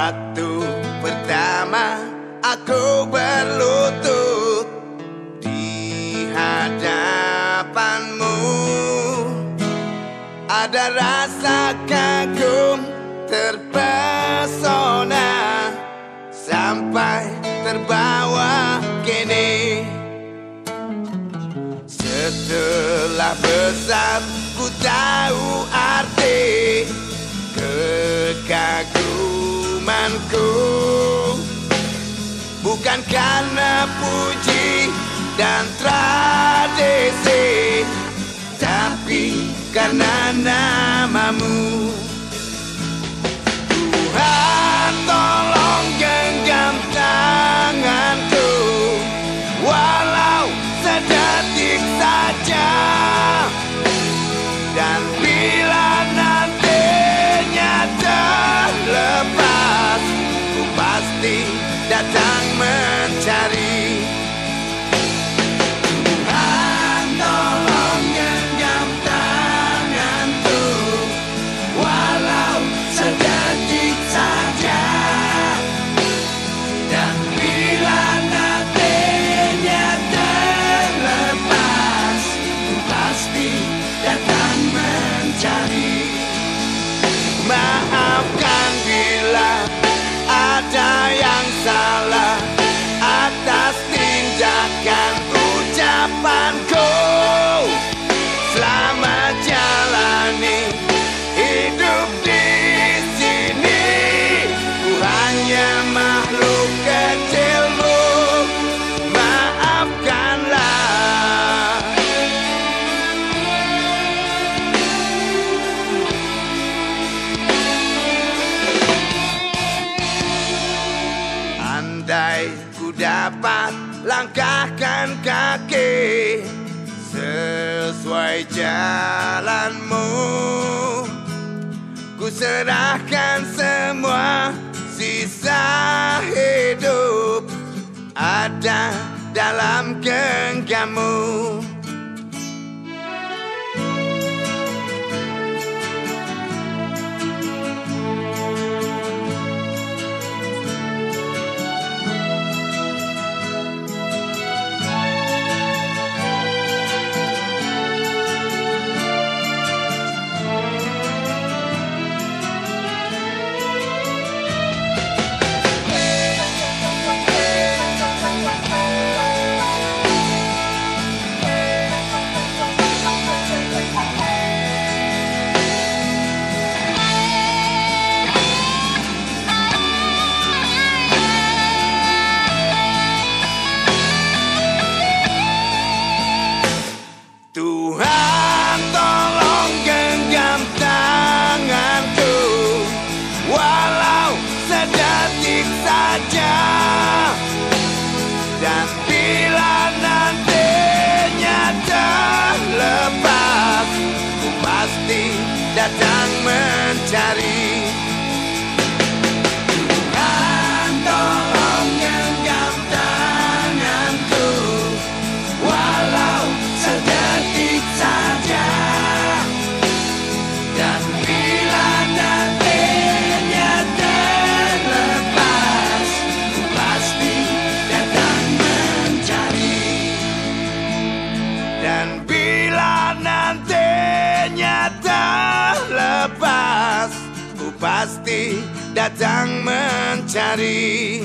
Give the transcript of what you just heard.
Waktu pertama aku berlutut di hadapanmu. Ada rasa kagum terpesona Sampai terbawa kini. Setelah besar ku tahu aku Bukan karena puji dan tradisi Tapi karena namamu pasti datang mencari kaki Sesuai jalanmu. Ku serahkan semua sisa hidup Ada dalam genggammu datang mencari pasti datang mencari